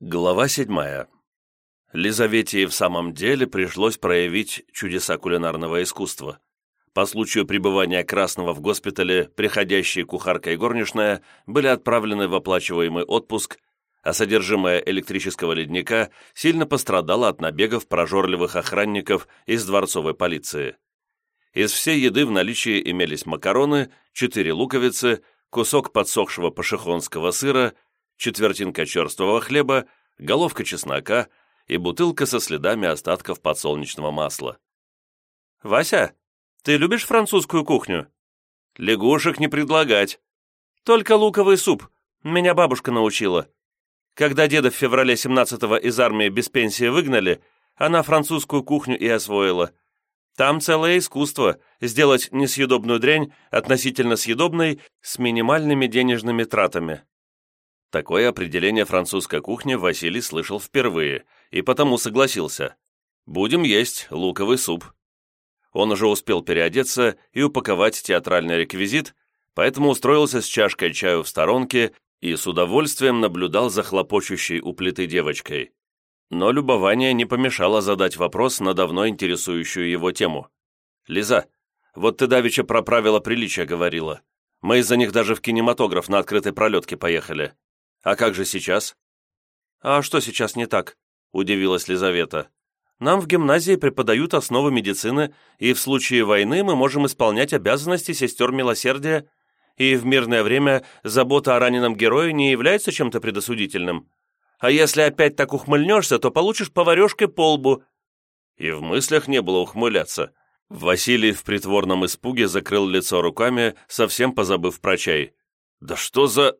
Глава седьмая. Лизавете в самом деле пришлось проявить чудеса кулинарного искусства. По случаю пребывания Красного в госпитале приходящие кухарка и горничная были отправлены в оплачиваемый отпуск, а содержимое электрического ледника сильно пострадало от набегов прожорливых охранников из дворцовой полиции. Из всей еды в наличии имелись макароны, четыре луковицы, кусок подсохшего пашихонского сыра – четвертинка черствого хлеба, головка чеснока и бутылка со следами остатков подсолнечного масла. «Вася, ты любишь французскую кухню?» «Лягушек не предлагать. Только луковый суп. Меня бабушка научила. Когда деда в феврале 17-го из армии без пенсии выгнали, она французскую кухню и освоила. Там целое искусство – сделать несъедобную дрянь относительно съедобной с минимальными денежными тратами. Такое определение французской кухни Василий слышал впервые и потому согласился. «Будем есть луковый суп». Он уже успел переодеться и упаковать театральный реквизит, поэтому устроился с чашкой чаю в сторонке и с удовольствием наблюдал за хлопочущей у плиты девочкой. Но любование не помешало задать вопрос на давно интересующую его тему. «Лиза, вот ты давеча про правила приличия говорила. Мы из-за них даже в кинематограф на открытой пролетке поехали. А как же сейчас?» «А что сейчас не так?» – удивилась Лизавета. «Нам в гимназии преподают основы медицины, и в случае войны мы можем исполнять обязанности сестер милосердия, и в мирное время забота о раненом герое не является чем-то предосудительным. А если опять так ухмыльнешься, то получишь поварешкой по лбу». И в мыслях не было ухмыляться. Василий в притворном испуге закрыл лицо руками, совсем позабыв про чай. «Да что за...»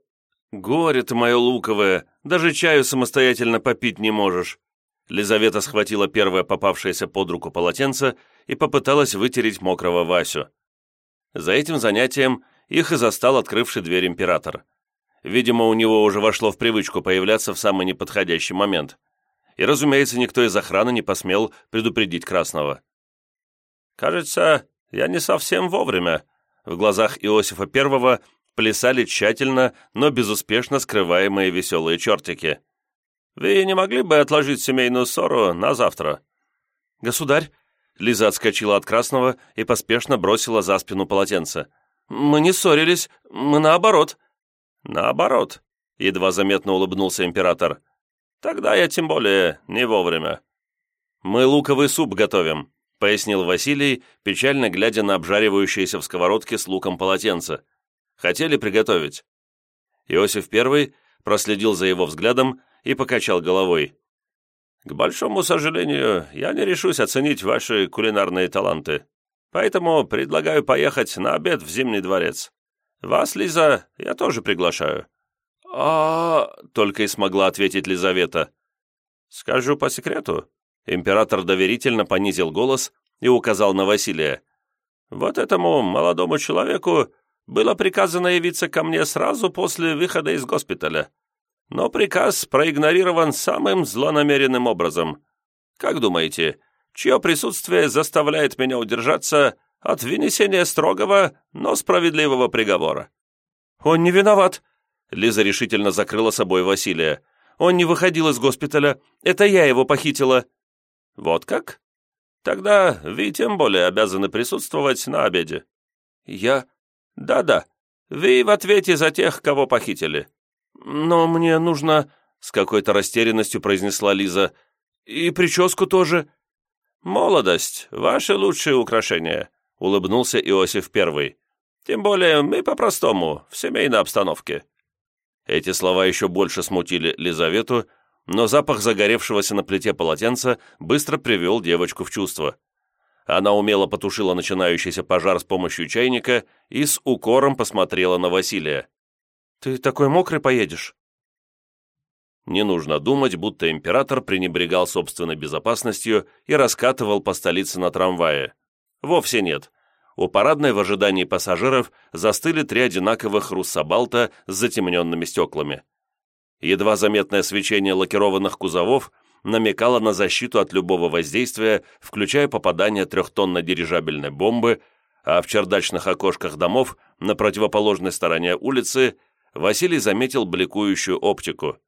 «Горе ты мое луковое, даже чаю самостоятельно попить не можешь». Лизавета схватила первое попавшееся под руку полотенце и попыталась вытереть мокрого Васю. За этим занятием их и застал открывший дверь император. Видимо, у него уже вошло в привычку появляться в самый неподходящий момент. И, разумеется, никто из охраны не посмел предупредить Красного. «Кажется, я не совсем вовремя». В глазах Иосифа Первого плясали тщательно, но безуспешно скрываемые веселые чертики. «Вы не могли бы отложить семейную ссору на завтра?» «Государь!» Лиза отскочила от красного и поспешно бросила за спину полотенце. «Мы не ссорились, мы наоборот». «Наоборот», — едва заметно улыбнулся император. «Тогда я тем более не вовремя». «Мы луковый суп готовим», — пояснил Василий, печально глядя на обжаривающееся в сковородке с луком полотенце. Хотели приготовить?» Иосиф I проследил за его взглядом и покачал головой. «К большому сожалению, я не решусь оценить ваши кулинарные таланты, поэтому предлагаю поехать на обед в Зимний дворец. Вас, Лиза, я тоже приглашаю». А, только и смогла ответить Лизавета. «Скажу по секрету». Император доверительно понизил голос и указал на Василия. «Вот этому молодому человеку было приказано явиться ко мне сразу после выхода из госпиталя. Но приказ проигнорирован самым злонамеренным образом. Как думаете, чье присутствие заставляет меня удержаться от вынесения строгого, но справедливого приговора?» «Он не виноват», — Лиза решительно закрыла собой Василия. «Он не выходил из госпиталя. Это я его похитила». «Вот как? Тогда вы тем более обязаны присутствовать на обеде». «Я... «Да-да, вы в ответе за тех, кого похитили». «Но мне нужно...» — с какой-то растерянностью произнесла Лиза. «И прическу тоже». «Молодость — ваше лучшее украшение», — улыбнулся Иосиф Первый. «Тем более мы по-простому, в семейной обстановке». Эти слова еще больше смутили Лизавету, но запах загоревшегося на плите полотенца быстро привел девочку в чувство. Она умело потушила начинающийся пожар с помощью чайника и с укором посмотрела на Василия. «Ты такой мокрый поедешь?» Не нужно думать, будто император пренебрегал собственной безопасностью и раскатывал по столице на трамвае. Вовсе нет. У парадной в ожидании пассажиров застыли три одинаковых руссобалта с затемненными стеклами. Едва заметное свечение лакированных кузовов – намекала на защиту от любого воздействия, включая попадание трехтонной дирижабельной бомбы, а в чердачных окошках домов на противоположной стороне улицы Василий заметил бликующую оптику.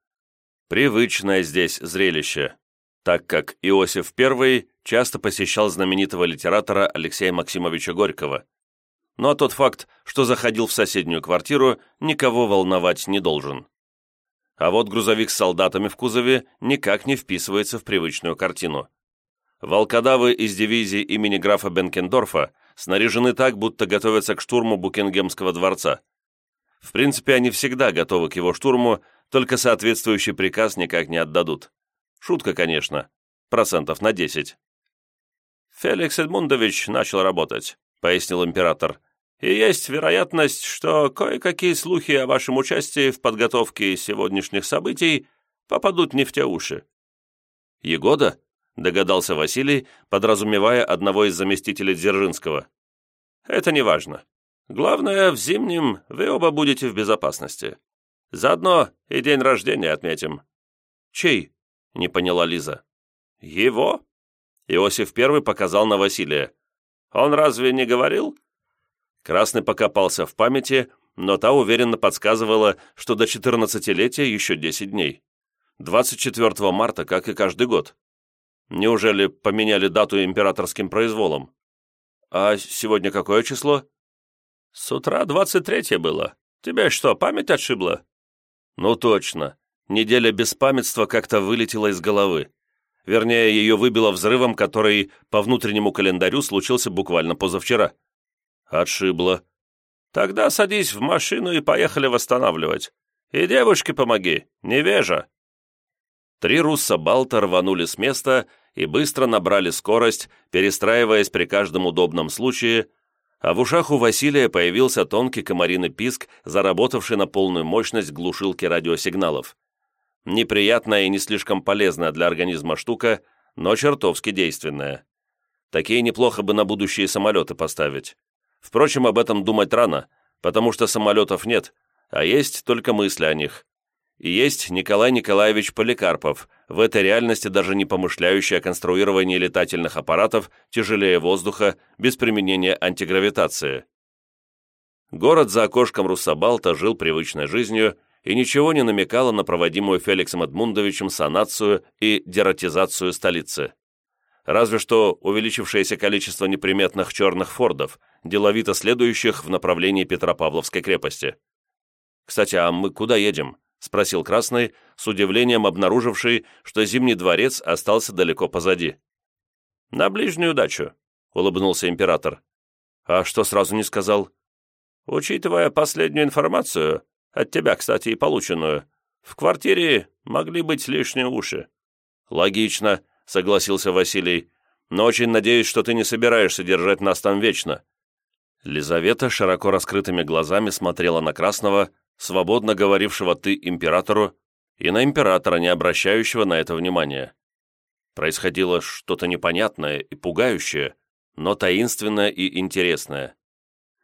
Привычное здесь зрелище, так как Иосиф I часто посещал знаменитого литератора Алексея Максимовича Горького. Но тот факт, что заходил в соседнюю квартиру, никого волновать не должен. А вот грузовик с солдатами в кузове никак не вписывается в привычную картину. Волкодавы из дивизии имени графа Бенкендорфа снаряжены так, будто готовятся к штурму Букингемского дворца. В принципе, они всегда готовы к его штурму, только соответствующий приказ никак не отдадут. Шутка, конечно. Процентов на 10. «Феликс Эдмундович начал работать», — пояснил император. «И есть вероятность, что кое-какие слухи о вашем участии в подготовке сегодняшних событий попадут не в те уши». «Егода?» — догадался Василий, подразумевая одного из заместителей Дзержинского. «Это не важно. Главное, в зимнем вы оба будете в безопасности. Заодно и день рождения отметим». «Чей?» — не поняла Лиза. «Его?» Иосиф Первый показал на Василия. «Он разве не говорил?» Красный покопался в памяти, но та уверенно подсказывала, что до четырнадцатилетия еще десять дней. 24 марта, как и каждый год. Неужели поменяли дату императорским произволом? А сегодня какое число? С утра 23 было. Тебе что, память отшибла? Ну точно. Неделя беспамятства как-то вылетела из головы. Вернее, ее выбило взрывом, который по внутреннему календарю случился буквально позавчера. Отшибло. Тогда садись в машину и поехали восстанавливать. И девушке помоги, невежа. Три русса Балта рванули с места и быстро набрали скорость, перестраиваясь при каждом удобном случае, а в ушах у Василия появился тонкий комариный писк, заработавший на полную мощность глушилки радиосигналов. Неприятная и не слишком полезная для организма штука, но чертовски действенная. Такие неплохо бы на будущие самолеты поставить. Впрочем, об этом думать рано, потому что самолетов нет, а есть только мысли о них. И есть Николай Николаевич Поликарпов, в этой реальности даже не помышляющий о конструировании летательных аппаратов тяжелее воздуха без применения антигравитации. Город за окошком Руссобалта жил привычной жизнью, и ничего не намекало на проводимую Феликсом Эдмундовичем санацию и дератизацию столицы. Разве что увеличившееся количество неприметных черных фордов, деловито следующих в направлении Петропавловской крепости. «Кстати, а мы куда едем?» — спросил Красный, с удивлением обнаруживший, что Зимний дворец остался далеко позади. «На ближнюю дачу», — улыбнулся император. «А что сразу не сказал?» «Учитывая последнюю информацию, от тебя, кстати, и полученную. В квартире могли быть лишние уши». «Логично», — согласился Василий. «Но очень надеюсь, что ты не собираешься держать нас там вечно». Лизавета широко раскрытыми глазами смотрела на Красного, свободно говорившего «ты» императору, и на императора, не обращающего на это внимания. Происходило что-то непонятное и пугающее, но таинственное и интересное.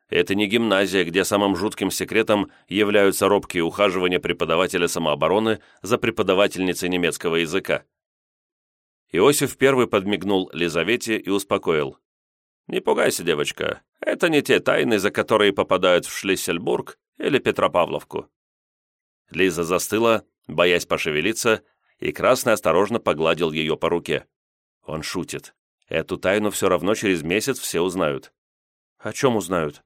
Это не гимназия, где самым жутким секретом являются робкие ухаживания преподавателя самообороны за преподавательницей немецкого языка. Иосиф первый подмигнул Лизавете и успокоил. «Не пугайся, девочка, это не те тайны, за которые попадают в Шлиссельбург или Петропавловку». Лиза застыла, боясь пошевелиться, и Красный осторожно погладил ее по руке. Он шутит. Эту тайну все равно через месяц все узнают. «О чем узнают?»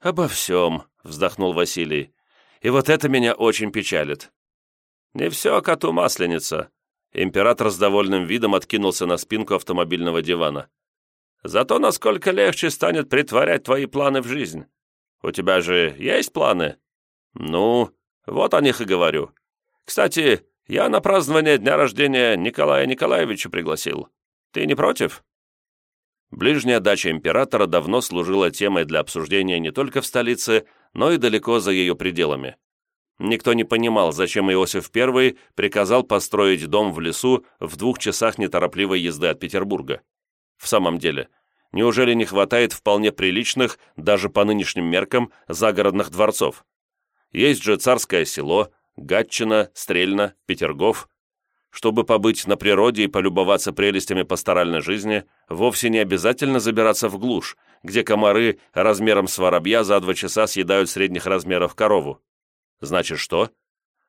«Обо всем», — вздохнул Василий. «И вот это меня очень печалит». «Не все коту масленица». Император с довольным видом откинулся на спинку автомобильного дивана. «Зато насколько легче станет притворять твои планы в жизнь. У тебя же есть планы?» «Ну, вот о них и говорю. Кстати, я на празднование дня рождения Николая Николаевича пригласил. Ты не против?» Ближняя дача императора давно служила темой для обсуждения не только в столице, но и далеко за ее пределами. Никто не понимал, зачем Иосиф I приказал построить дом в лесу в двух часах неторопливой езды от Петербурга. В самом деле, неужели не хватает вполне приличных, даже по нынешним меркам, загородных дворцов? Есть же царское село, Гатчина, Стрельна, Петергоф, чтобы побыть на природе и полюбоваться прелестями пасторальной жизни, вовсе не обязательно забираться в глушь, где комары размером с воробья за два часа съедают средних размеров корову. Значит что?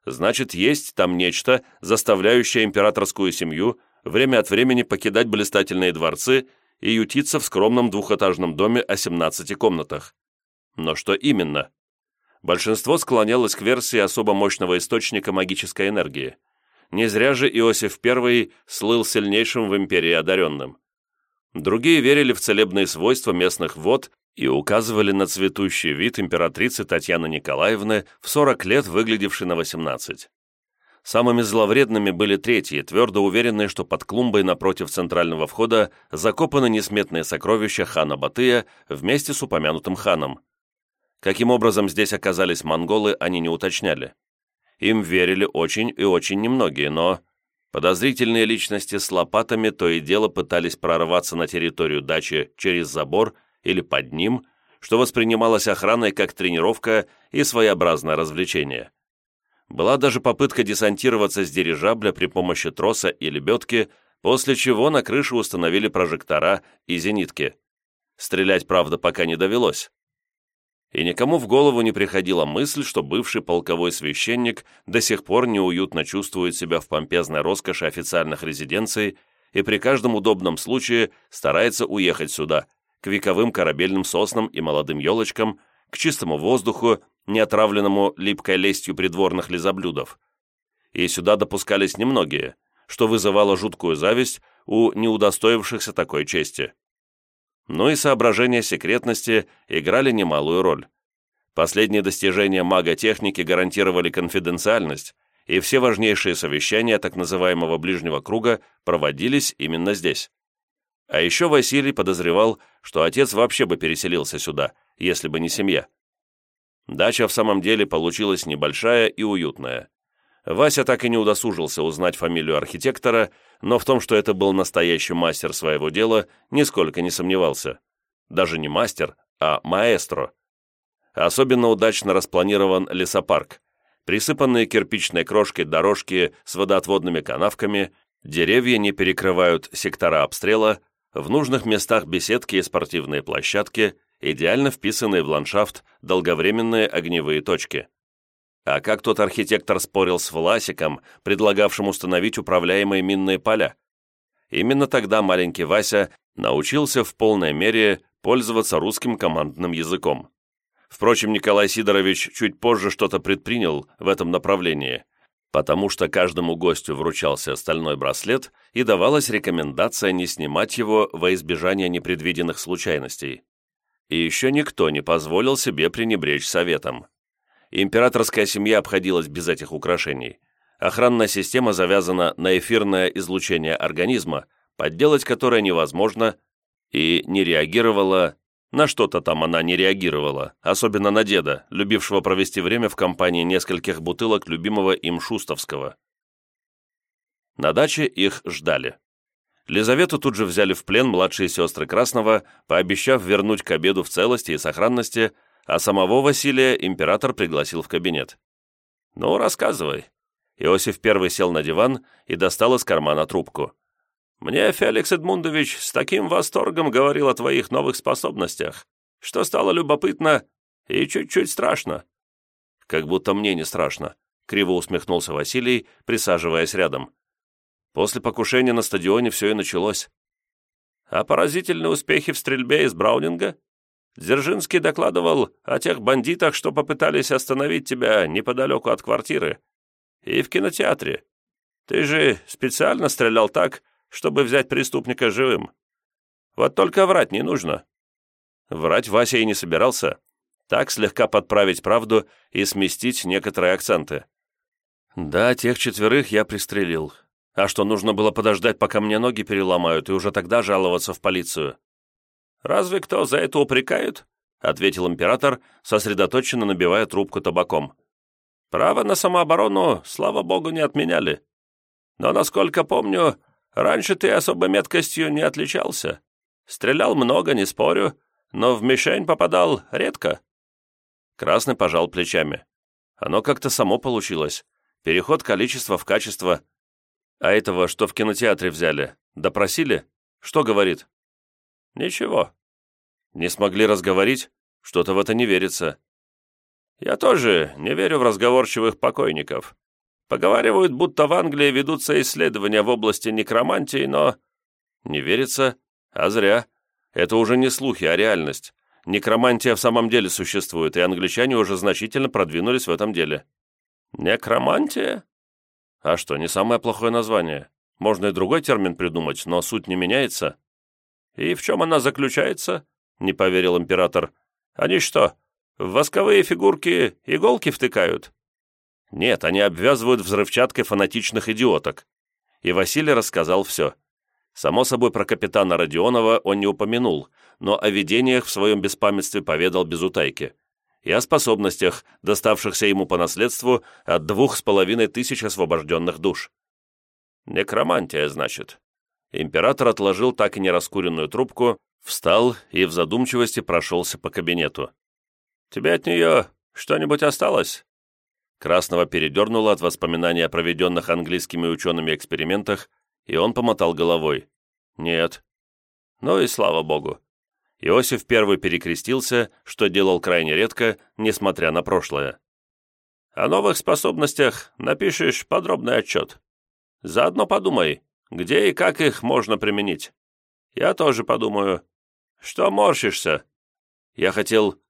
Значит, есть там нечто, заставляющее императорскую семью время от времени покидать блистательные дворцы и ютиться в скромном двухэтажном доме о 17 комнатах. Но что именно? Большинство склонялось к версии особо мощного источника магической энергии. Не зря же Иосиф I слыл сильнейшим в империи одаренным. Другие верили в целебные свойства местных вод и указывали на цветущий вид императрицы Татьяны Николаевны в 40 лет, выглядевшей на 18. Самыми зловредными были третьи, твердо уверенные, что под клумбой напротив центрального входа закопаны несметные сокровища хана Батыя вместе с упомянутым ханом. Каким образом здесь оказались монголы, они не уточняли. Им верили очень и очень немногие, но подозрительные личности с лопатами то и дело пытались прорваться на территорию дачи через забор или под ним, что воспринималось охраной как тренировка и своеобразное развлечение. Была даже попытка десантироваться с дирижабля при помощи троса и лебедки, после чего на крыше установили прожектора и зенитки. Стрелять, правда, пока не довелось. И никому в голову не приходила мысль, что бывший полковой священник до сих пор неуютно чувствует себя в помпезной роскоши официальных резиденций и при каждом удобном случае старается уехать сюда, к вековым корабельным соснам и молодым елочкам, к чистому воздуху, не отравленному липкой лестью придворных лизоблюдов. И сюда допускались немногие, что вызывало жуткую зависть у неудостоившихся такой чести. Но и соображения секретности играли немалую роль. Последние достижения мага-техники гарантировали конфиденциальность, и все важнейшие совещания так называемого ближнего круга проводились именно здесь. А еще Василий подозревал, что отец вообще бы переселился сюда, если бы не семья. Дача в самом деле получилась небольшая и уютная. Вася так и не удосужился узнать фамилию архитектора, но в том, что это был настоящий мастер своего дела, нисколько не сомневался. Даже не мастер, а маэстро. Особенно удачно распланирован лесопарк. Присыпанные кирпичной крошкой дорожки с водоотводными канавками, деревья не перекрывают сектора обстрела, в нужных местах беседки и спортивные площадки, идеально вписанные в ландшафт долговременные огневые точки. А как тот архитектор спорил с Власиком, предлагавшим установить управляемые минные поля? Именно тогда маленький Вася научился в полной мере пользоваться русским командным языком. Впрочем, Николай Сидорович чуть позже что-то предпринял в этом направлении, потому что каждому гостю вручался стальной браслет и давалась рекомендация не снимать его во избежание непредвиденных случайностей. И еще никто не позволил себе пренебречь советом. Императорская семья обходилась без этих украшений. Охранная система завязана на эфирное излучение организма, подделать которое невозможно, и не реагировала на что-то там она не реагировала, особенно на деда, любившего провести время в компании нескольких бутылок любимого им шустовского. На даче их ждали. Лизавету тут же взяли в плен младшие сестры Красного, пообещав вернуть к обеду в целости и сохранности, а самого Василия император пригласил в кабинет. «Ну, рассказывай». Иосиф первый сел на диван и достал из кармана трубку. Мне Феликс Эдмундович с таким восторгом говорил о твоих новых способностях, что стало любопытно и чуть-чуть страшно». «Как будто мне не страшно», — криво усмехнулся Василий, присаживаясь рядом. После покушения на стадионе все и началось. «А поразительные успехи в стрельбе из Браунинга?» Дзержинский докладывал о тех бандитах, что попытались остановить тебя неподалеку от квартиры. И в кинотеатре. Ты же специально стрелял так, чтобы взять преступника живым. Вот только врать не нужно». Врать Вася и не собирался. Так слегка подправить правду и сместить некоторые акценты. «Да, тех четверых я пристрелил. А что, нужно было подождать, пока мне ноги переломают, и уже тогда жаловаться в полицию?» «Разве кто за это упрекают?» — ответил император, сосредоточенно набивая трубку табаком. «Право на самооборону, слава богу, не отменяли. Но, насколько помню, Раньше ты особо меткостью не отличался. Стрелял много, не спорю, но в мишень попадал редко». Красный пожал плечами. Оно как-то само получилось. Переход количества в качество. А этого, что в кинотеатре взяли, допросили? Что говорит? Ничего. Не смогли разговорить? Что-то в это не верится. Я тоже не верю в разговорчивых покойников. Поговаривают, будто в Англии ведутся исследования в области некромантии, но...» «Не верится? А зря. Это уже не слухи, а реальность. Некромантия в самом деле существует, и англичане уже значительно продвинулись в этом деле». «Некромантия?» «А что, не самое плохое название? Можно и другой термин придумать, но суть не меняется». «И в чем она заключается?» — не поверил император. «Они что, в восковые фигурки иголки втыкают?» «Нет, они обвязывают взрывчаткой фанатичных идиоток». И Василий рассказал все. Само собой, про капитана Родионова он не упомянул, но о видениях в своем беспамятстве поведал без утайки. И о способностях, доставшихся ему по наследству от двух с половиной тысяч освобожденных душ. «Некромантия, значит». Император отложил так и не раскуренную трубку, встал и в задумчивости прошелся по кабинету. «Тебе от нее что-нибудь осталось?» Красного передернуло от воспоминаний о проведенных английскими учеными экспериментах, и он помотал головой. «Нет». «Ну и слава богу». Иосиф первый перекрестился, что делал крайне редко, несмотря на прошлое. «О новых способностях напишешь подробный отчет. Заодно подумай, где и как их можно применить. Я тоже подумаю. Что морщишься? Я хотел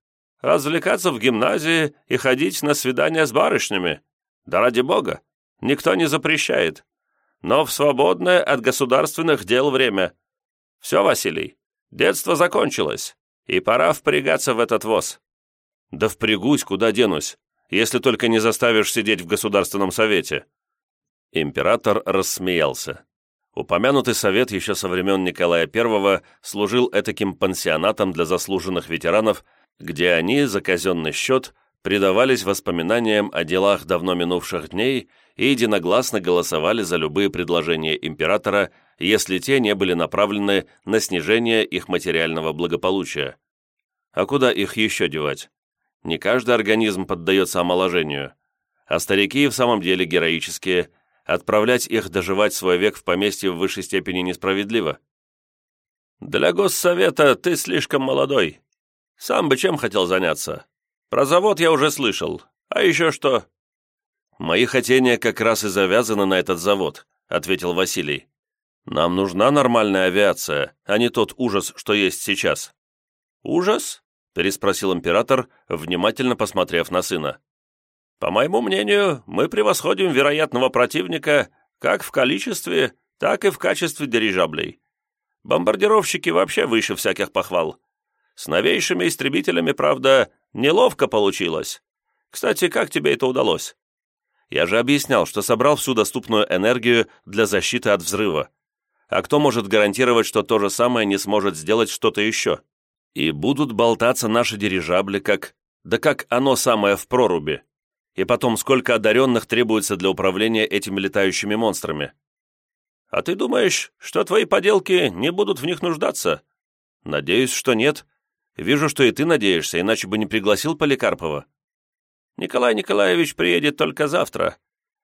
развлекаться в гимназии и ходить на свидания с барышнями. Да ради бога, никто не запрещает но в свободное от государственных дел время. Все, Василий, детство закончилось, и пора впрягаться в этот воз». «Да впрягусь, куда денусь, если только не заставишь сидеть в Государственном Совете». Император рассмеялся. Упомянутый совет еще со времен Николая I служил этаким пансионатом для заслуженных ветеранов, где они за казенный счет предавались воспоминаниям о делах давно минувших дней и единогласно голосовали за любые предложения императора, если те не были направлены на снижение их материального благополучия. А куда их еще девать? Не каждый организм поддается омоложению, а старики в самом деле героические, отправлять их доживать свой век в поместье в высшей степени несправедливо. «Для госсовета ты слишком молодой. Сам бы чем хотел заняться? Про завод я уже слышал. А еще что?» «Мои хотения как раз и завязаны на этот завод», — ответил Василий. «Нам нужна нормальная авиация, а не тот ужас, что есть сейчас». «Ужас?» — переспросил император, внимательно посмотрев на сына. «По моему мнению, мы превосходим вероятного противника как в количестве, так и в качестве дирижаблей. Бомбардировщики вообще выше всяких похвал. С новейшими истребителями, правда, неловко получилось. Кстати, как тебе это удалось? Я же объяснял, что собрал всю доступную энергию для защиты от взрыва. А кто может гарантировать, что то же самое не сможет сделать что-то еще? И будут болтаться наши дирижабли, как... Да как оно самое в проруби. И потом, сколько одаренных требуется для управления этими летающими монстрами? А ты думаешь, что твои поделки не будут в них нуждаться? Надеюсь, что нет, Вижу, что и ты надеешься, иначе бы не пригласил Поликарпова. Николай Николаевич приедет только завтра.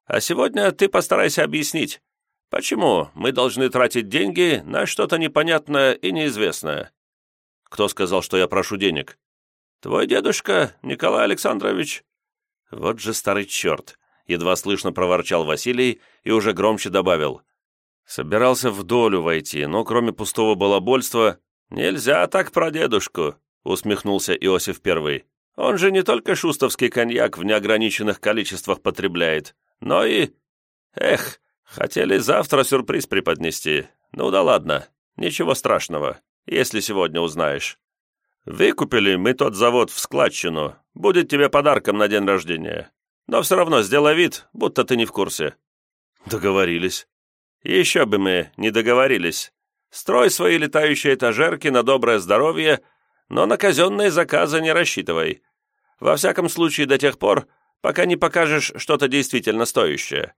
А сегодня ты постарайся объяснить, почему мы должны тратить деньги на что-то непонятное и неизвестное. Кто сказал, что я прошу денег? Твой дедушка, Николай Александрович. Вот же старый черт, едва слышно проворчал Василий и уже громче добавил. Собирался в долю войти, но кроме пустого балабольства «Нельзя так про дедушку», — усмехнулся Иосиф Первый. «Он же не только шустовский коньяк в неограниченных количествах потребляет, но и... Эх, хотели завтра сюрприз преподнести. Ну да ладно, ничего страшного, если сегодня узнаешь. Выкупили мы тот завод в складчину, будет тебе подарком на день рождения. Но все равно сделай вид, будто ты не в курсе». «Договорились». «Еще бы мы не договорились. Строй свои летающие этажерки на доброе здоровье, но на казенные заказы не рассчитывай. Во всяком случае, до тех пор, пока не покажешь что-то действительно стоящее.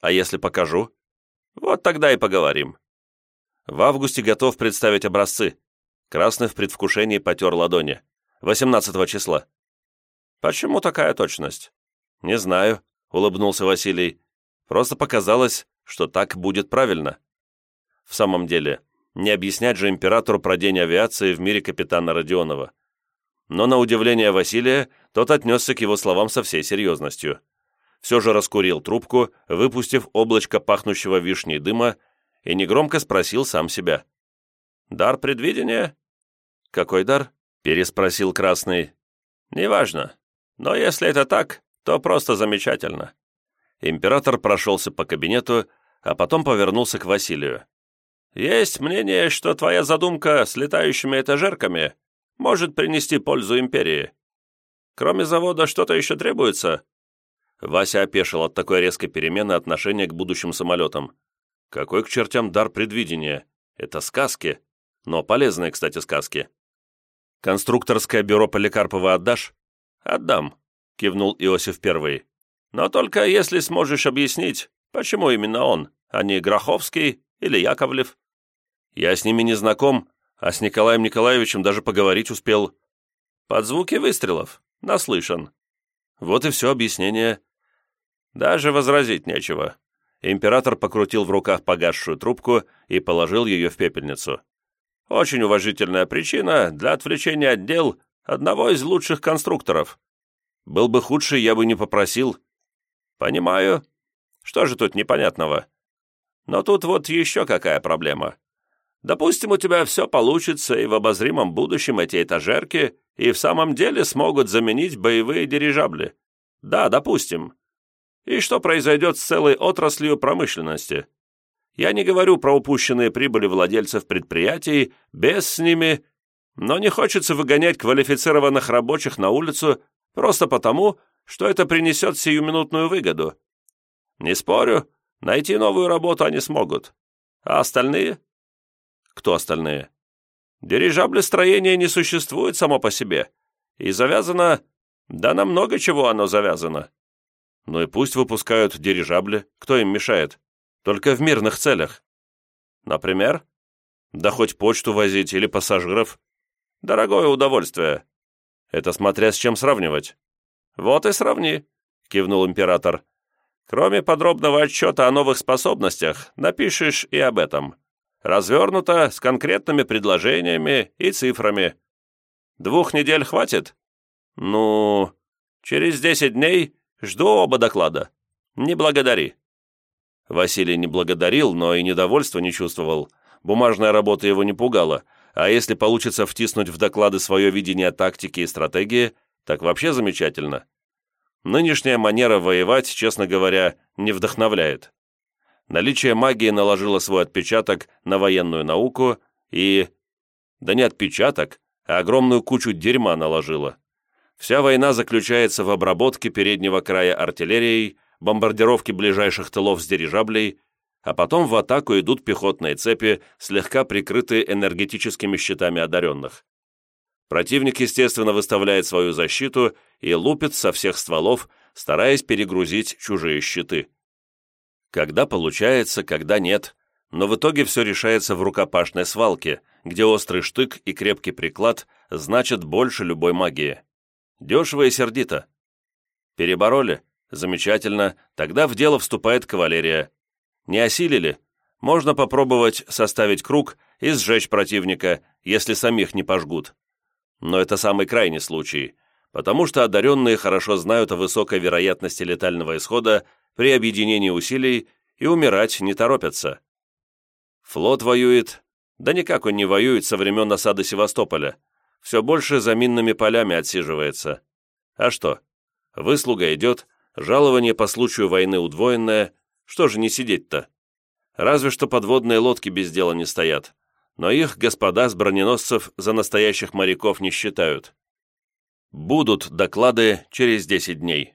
А если покажу? Вот тогда и поговорим. В августе готов представить образцы. Красный в предвкушении потер ладони. 18 числа. Почему такая точность? Не знаю, улыбнулся Василий. Просто показалось, что так будет правильно. В самом деле, не объяснять же императору про день авиации в мире капитана Родионова. Но на удивление Василия, тот отнесся к его словам со всей серьезностью. все же раскурил трубку, выпустив облачко пахнущего вишней дыма, и негромко спросил сам себя. «Дар предвидения?» «Какой дар?» — переспросил Красный. «Неважно. Но если это так, то просто замечательно». Император прошелся по кабинету, а потом повернулся к Василию. «Есть мнение, что твоя задумка с летающими этажерками может принести пользу империи. Кроме завода что-то еще требуется?» Вася опешил от такой резкой перемены отношения к будущим самолетам. «Какой к чертям дар предвидения? Это сказки. Но полезные, кстати, сказки». «Конструкторское бюро Поликарпова отдашь?» «Отдам», — кивнул Иосиф Первый. «Но только если сможешь объяснить, почему именно он, а не Гроховский или Яковлев». «Я с ними не знаком, а с Николаем Николаевичем даже поговорить успел». «Под звуки выстрелов. Наслышан». Вот и все объяснение. Даже возразить нечего. Император покрутил в руках погасшую трубку и положил ее в пепельницу. Очень уважительная причина для отвлечения от дел одного из лучших конструкторов. Был бы худший, я бы не попросил. Понимаю. Что же тут непонятного? Но тут вот еще какая проблема. Допустим, у тебя все получится, и в обозримом будущем эти этажерки и в самом деле смогут заменить боевые дирижабли. Да, допустим. И что произойдет с целой отраслью промышленности? Я не говорю про упущенные прибыли владельцев предприятий, без с ними, но не хочется выгонять квалифицированных рабочих на улицу просто потому, что это принесет сиюминутную выгоду. Не спорю, найти новую работу они смогут. А остальные? Кто остальные? Дирижаблестроение не существует само по себе. И завязано... Да на много чего оно завязано. Ну и пусть выпускают дирижабли, кто им мешает? Только в мирных целях. Например? Да хоть почту возить или пассажиров. Дорогое удовольствие. Это смотря с чем сравнивать. Вот и сравни, кивнул император. Кроме подробного отчета о новых способностях, напишешь и об этом. Развернуто, с конкретными предложениями и цифрами. Двух недель хватит? Ну, через десять дней жду оба доклада. Не благодари. Василий не благодарил, но и недовольства не чувствовал. Бумажная работа его не пугала, а если получится втиснуть в доклады свое видение тактики и стратегии, так вообще замечательно. Нынешняя манера воевать, честно говоря, не вдохновляет. Наличие магии наложило свой отпечаток на военную науку и... Да не отпечаток, а огромную кучу дерьма наложило. Вся война заключается в обработке переднего края артиллерией, бомбардировке ближайших тылов с дирижаблей, а потом в атаку идут пехотные цепи, слегка прикрытые энергетическими щитами одаренных. Противник, естественно, выставляет свою защиту и лупит со всех стволов, стараясь перегрузить чужие щиты. Когда получается, когда нет, но в итоге все решается в рукопашной свалке, где острый штык и крепкий приклад значат больше любой магии. Дешево и сердито. Перебороли? Замечательно, тогда в дело вступает кавалерия. Не осилили? Можно попробовать составить круг и сжечь противника, если самих не пожгут. Но это самый крайний случай, потому что одаренные хорошо знают о высокой вероятности летального исхода при объединении усилий и умирать не торопятся. Флот воюет, да никак он не воюет со времен осады Севастополя, все больше за минными полями отсиживается. А что? Выслуга идет, жалование по случаю войны удвоенное, что же не сидеть-то? Разве что подводные лодки без дела не стоят, но их господа с броненосцев за настоящих моряков не считают. Будут доклады через 10 дней.